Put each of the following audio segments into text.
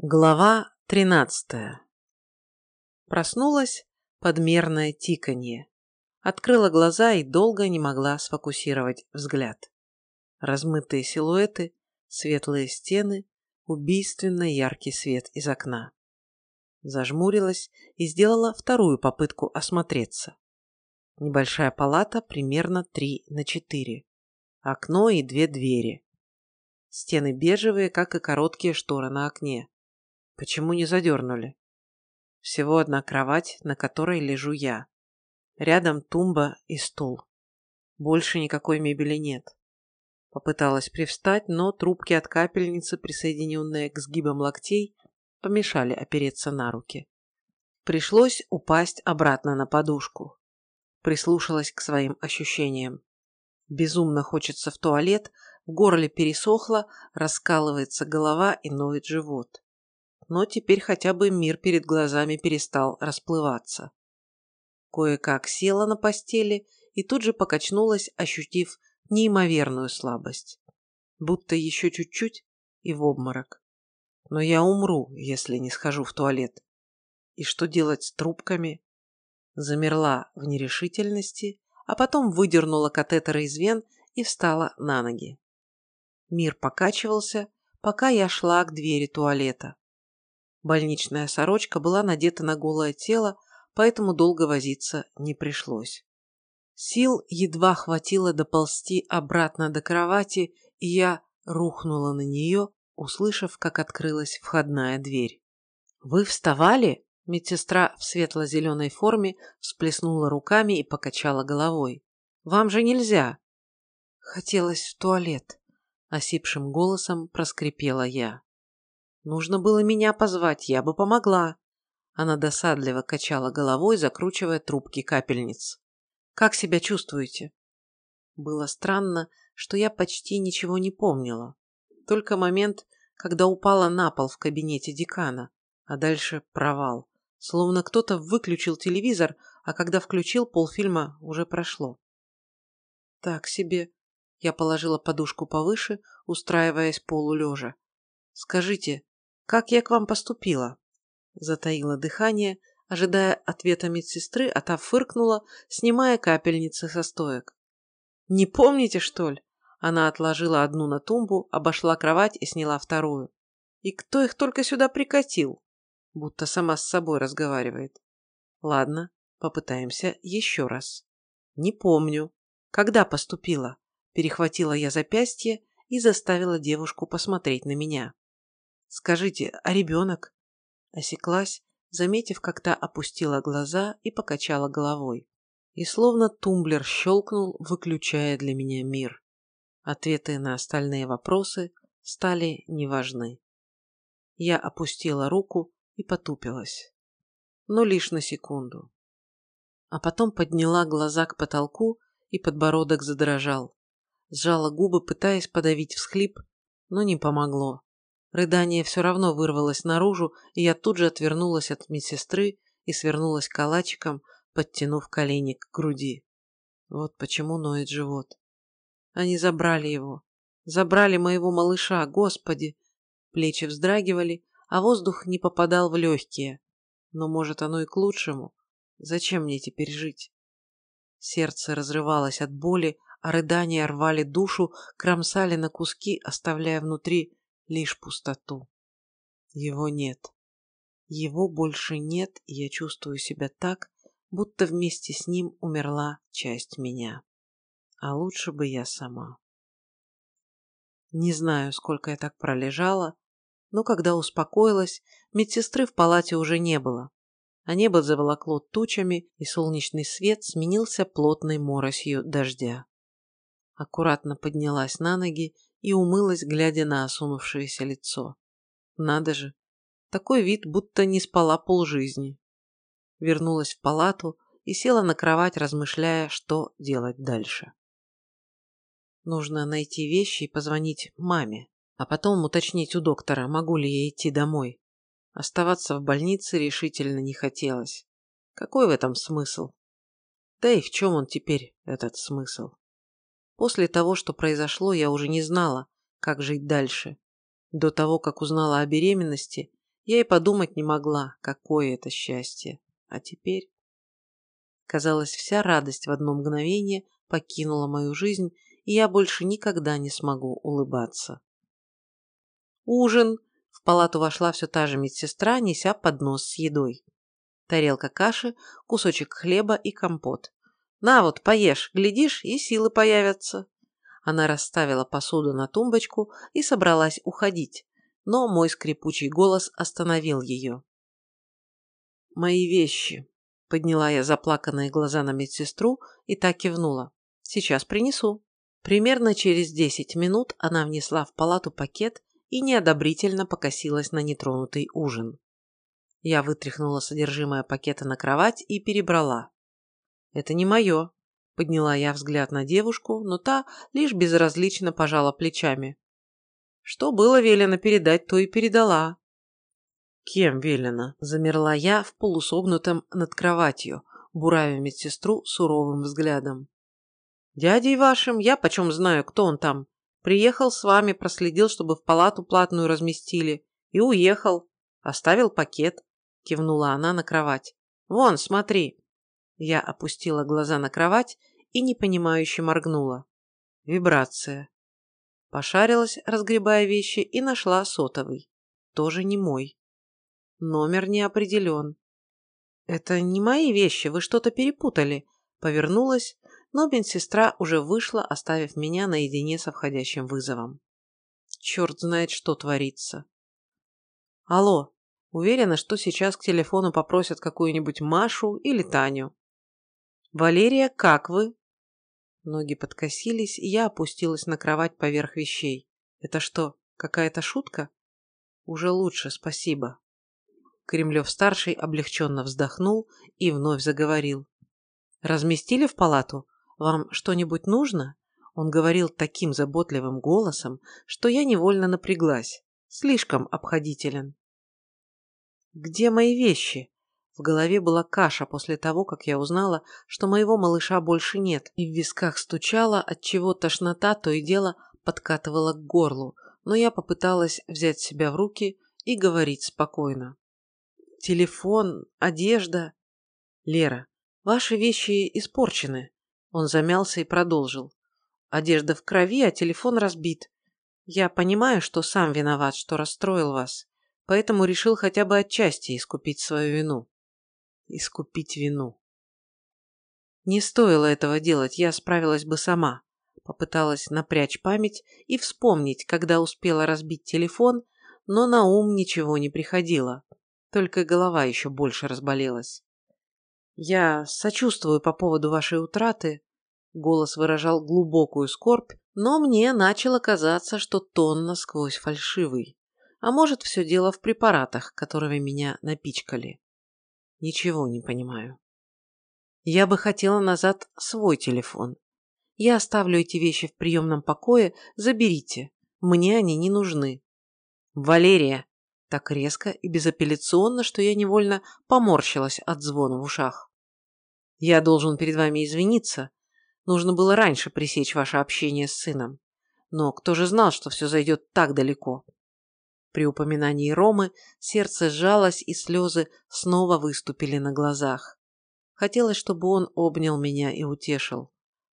Глава тринадцатая. Проснулась подмерное тиканье. Открыла глаза и долго не могла сфокусировать взгляд. Размытые силуэты, светлые стены, убийственно яркий свет из окна. Зажмурилась и сделала вторую попытку осмотреться. Небольшая палата примерно 3 на 4. Окно и две двери. Стены бежевые, как и короткие шторы на окне. Почему не задернули? Всего одна кровать, на которой лежу я. Рядом тумба и стул. Больше никакой мебели нет. Попыталась привстать, но трубки от капельницы, присоединенные к сгибам локтей, помешали опереться на руки. Пришлось упасть обратно на подушку. Прислушалась к своим ощущениям. Безумно хочется в туалет, в горле пересохло, раскалывается голова и ноет живот но теперь хотя бы мир перед глазами перестал расплываться. Кое-как села на постели и тут же покачнулась, ощутив неимоверную слабость. Будто еще чуть-чуть и в обморок. Но я умру, если не схожу в туалет. И что делать с трубками? Замерла в нерешительности, а потом выдернула катетер из вен и встала на ноги. Мир покачивался, пока я шла к двери туалета. Больничная сорочка была надета на голое тело, поэтому долго возиться не пришлось. Сил едва хватило доползти обратно до кровати, и я рухнула на нее, услышав, как открылась входная дверь. «Вы вставали?» Медсестра в светло-зеленой форме всплеснула руками и покачала головой. «Вам же нельзя!» «Хотелось в туалет», — осипшим голосом проскрипела я. Нужно было меня позвать, я бы помогла. Она досадливо качала головой, закручивая трубки капельниц. Как себя чувствуете? Было странно, что я почти ничего не помнила. Только момент, когда упала на пол в кабинете декана, а дальше провал. Словно кто-то выключил телевизор, а когда включил, полфильма уже прошло. Так себе. Я положила подушку повыше, устраиваясь полулежа. Скажите, «Как я к вам поступила?» Затаила дыхание, ожидая ответа медсестры, а та фыркнула, снимая капельницы со стоек. «Не помните, что ли?» Она отложила одну на тумбу, обошла кровать и сняла вторую. «И кто их только сюда прикатил?» Будто сама с собой разговаривает. «Ладно, попытаемся еще раз». «Не помню. Когда поступила?» Перехватила я запястье и заставила девушку посмотреть на меня. Скажите, а ребенок?» Осеклась, заметив, как та опустила глаза и покачала головой. И словно тумблер щелкнул, выключая для меня мир. Ответы на остальные вопросы стали неважны. Я опустила руку и потупилась. Но лишь на секунду. А потом подняла глаза к потолку, и подбородок задрожал. Сжала губы, пытаясь подавить всхлип, но не помогло. Рыдание все равно вырвалось наружу, и я тут же отвернулась от медсестры и свернулась калачиком, подтянув колени к груди. Вот почему ноет живот. Они забрали его. Забрали моего малыша, господи! Плечи вздрагивали, а воздух не попадал в легкие. Но, может, оно и к лучшему. Зачем мне теперь жить? Сердце разрывалось от боли, а рыдания рвали душу, кромсали на куски, оставляя внутри лишь пустоту. Его нет. Его больше нет, и я чувствую себя так, будто вместе с ним умерла часть меня. А лучше бы я сама. Не знаю, сколько я так пролежала, но когда успокоилась, медсестры в палате уже не было, а небо заволокло тучами, и солнечный свет сменился плотной моросью дождя. Аккуратно поднялась на ноги и умылась, глядя на осунувшееся лицо. Надо же, такой вид, будто не спала полжизни. Вернулась в палату и села на кровать, размышляя, что делать дальше. Нужно найти вещи и позвонить маме, а потом уточнить у доктора, могу ли я идти домой. Оставаться в больнице решительно не хотелось. Какой в этом смысл? Да и в чем он теперь, этот смысл? После того, что произошло, я уже не знала, как жить дальше. До того, как узнала о беременности, Я и подумать не могла, какое это счастье. А теперь... Казалось, вся радость в одно мгновение покинула мою жизнь, и я больше никогда не смогу улыбаться. Ужин. В палату вошла все та же медсестра, неся поднос с едой. Тарелка каши, кусочек хлеба и компот. «На вот, поешь, глядишь, и силы появятся». Она расставила посуду на тумбочку и собралась уходить, но мой скрипучий голос остановил ее. «Мои вещи», – подняла я заплаканные глаза на медсестру и так кивнула. «Сейчас принесу». Примерно через десять минут она внесла в палату пакет и неодобрительно покосилась на нетронутый ужин. Я вытряхнула содержимое пакета на кровать и перебрала. «Это не мое», – подняла я взгляд на девушку, но та лишь безразлично пожала плечами. «Что было велено передать, то и передала». «Кем велено?» – замерла я в полусогнутом над кроватью, буравя медсестру суровым взглядом. «Дядей вашим, я почем знаю, кто он там. Приехал с вами, проследил, чтобы в палату платную разместили, и уехал. Оставил пакет», – кивнула она на кровать. «Вон, смотри». Я опустила глаза на кровать и непонимающе моргнула. Вибрация. Пошарилась, разгребая вещи, и нашла сотовый. Тоже не мой. Номер не определен. «Это не мои вещи, вы что-то перепутали», – повернулась, но медсестра уже вышла, оставив меня наедине со входящим вызовом. Черт знает, что творится. Алло, уверена, что сейчас к телефону попросят какую-нибудь Машу или Таню. Валерия, как вы? Ноги подкосились, и я опустилась на кровать поверх вещей. Это что, какая-то шутка? Уже лучше, спасибо. Кремлев-старший облегченно вздохнул и вновь заговорил. «Разместили в палату? Вам что-нибудь нужно?» Он говорил таким заботливым голосом, что я невольно напряглась. Слишком обходителен. «Где мои вещи?» В голове была каша после того, как я узнала, что моего малыша больше нет, и в висках стучала, от чего тошнота то и дело подкатывала к горлу, но я попыталась взять себя в руки и говорить спокойно. «Телефон, одежда...» «Лера, ваши вещи испорчены. Он замялся и продолжил. Одежда в крови, а телефон разбит. Я понимаю, что сам виноват, что расстроил вас, поэтому решил хотя бы отчасти искупить свою вину. Искупить вину. Не стоило этого делать, я справилась бы сама. Попыталась напрячь память и вспомнить, когда успела разбить телефон, но на ум ничего не приходило. Только голова еще больше разболелась. «Я сочувствую по поводу вашей утраты», — голос выражал глубокую скорбь, но мне начало казаться, что тон насквозь фальшивый. А может, все дело в препаратах, которыми меня напичкали. Ничего не понимаю. Я бы хотела назад свой телефон. Я оставлю эти вещи в приемном покое, заберите. Мне они не нужны. Валерия! Так резко и безапелляционно, что я невольно поморщилась от звона в ушах. Я должен перед вами извиниться. Нужно было раньше пресечь ваше общение с сыном. Но кто же знал, что все зайдет так далеко? При упоминании Ромы сердце сжалось, и слезы снова выступили на глазах. Хотелось, чтобы он обнял меня и утешил.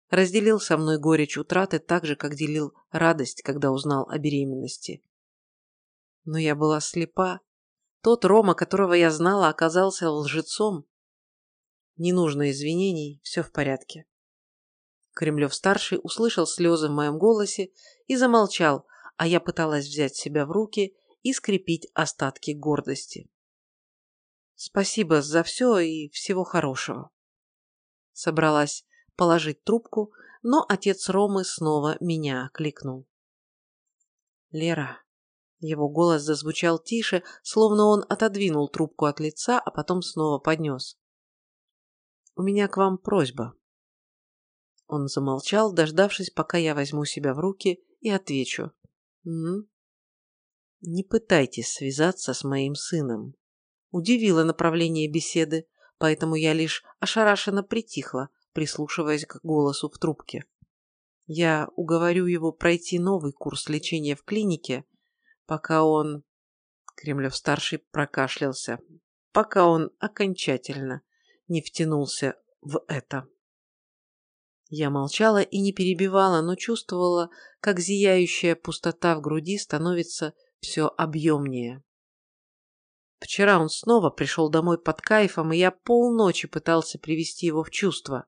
Разделил со мной горечь утраты так же, как делил радость, когда узнал о беременности. Но я была слепа. Тот Рома, которого я знала, оказался лжецом. Не нужно извинений, все в порядке. Кремлев-старший услышал слезы в моем голосе и замолчал, а я пыталась взять себя в руки и скрепить остатки гордости. Спасибо за все и всего хорошего. Собралась положить трубку, но отец Ромы снова меня окликнул. Лера. Его голос зазвучал тише, словно он отодвинул трубку от лица, а потом снова поднес. У меня к вам просьба». Он замолчал, дождавшись, пока я возьму себя в руки и отвечу. «М Не пытайтесь связаться с моим сыном. Удивило направление беседы, поэтому я лишь ошарашенно притихла, прислушиваясь к голосу в трубке. Я уговорю его пройти новый курс лечения в клинике, пока он... Кремлев-старший прокашлялся, пока он окончательно не втянулся в это. Я молчала и не перебивала, но чувствовала, как зияющая пустота в груди становится все объемнее. Вчера он снова пришел домой под кайфом, и я полночи пытался привести его в чувство.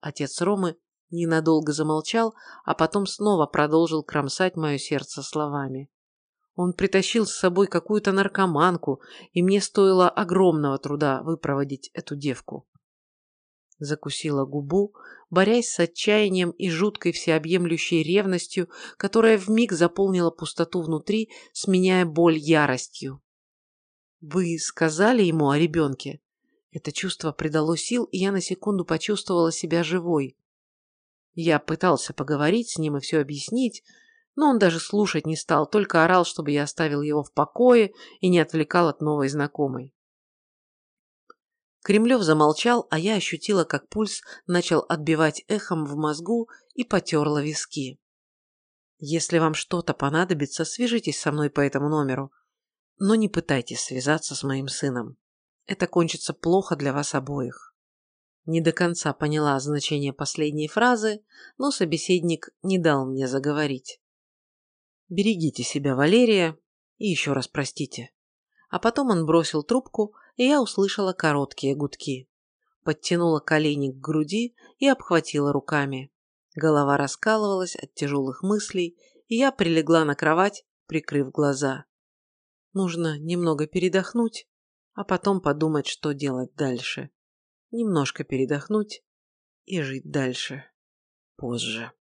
Отец Ромы ненадолго замолчал, а потом снова продолжил кромсать мое сердце словами. Он притащил с собой какую-то наркоманку, и мне стоило огромного труда выпроводить эту девку. Закусила губу, борясь с отчаянием и жуткой всеобъемлющей ревностью, которая вмиг заполнила пустоту внутри, сменяя боль яростью. «Вы сказали ему о ребенке?» Это чувство придало сил, и я на секунду почувствовала себя живой. Я пытался поговорить с ним и все объяснить, но он даже слушать не стал, только орал, чтобы я оставил его в покое и не отвлекал от новой знакомой. Кремлев замолчал, а я ощутила, как пульс начал отбивать эхом в мозгу и потерла виски. «Если вам что-то понадобится, свяжитесь со мной по этому номеру но не пытайтесь связаться с моим сыном. Это кончится плохо для вас обоих. Не до конца поняла значение последней фразы, но собеседник не дал мне заговорить. Берегите себя, Валерия, и еще раз простите. А потом он бросил трубку, и я услышала короткие гудки. Подтянула колени к груди и обхватила руками. Голова раскалывалась от тяжелых мыслей, и я прилегла на кровать, прикрыв глаза. Нужно немного передохнуть, а потом подумать, что делать дальше. Немножко передохнуть и жить дальше. Позже.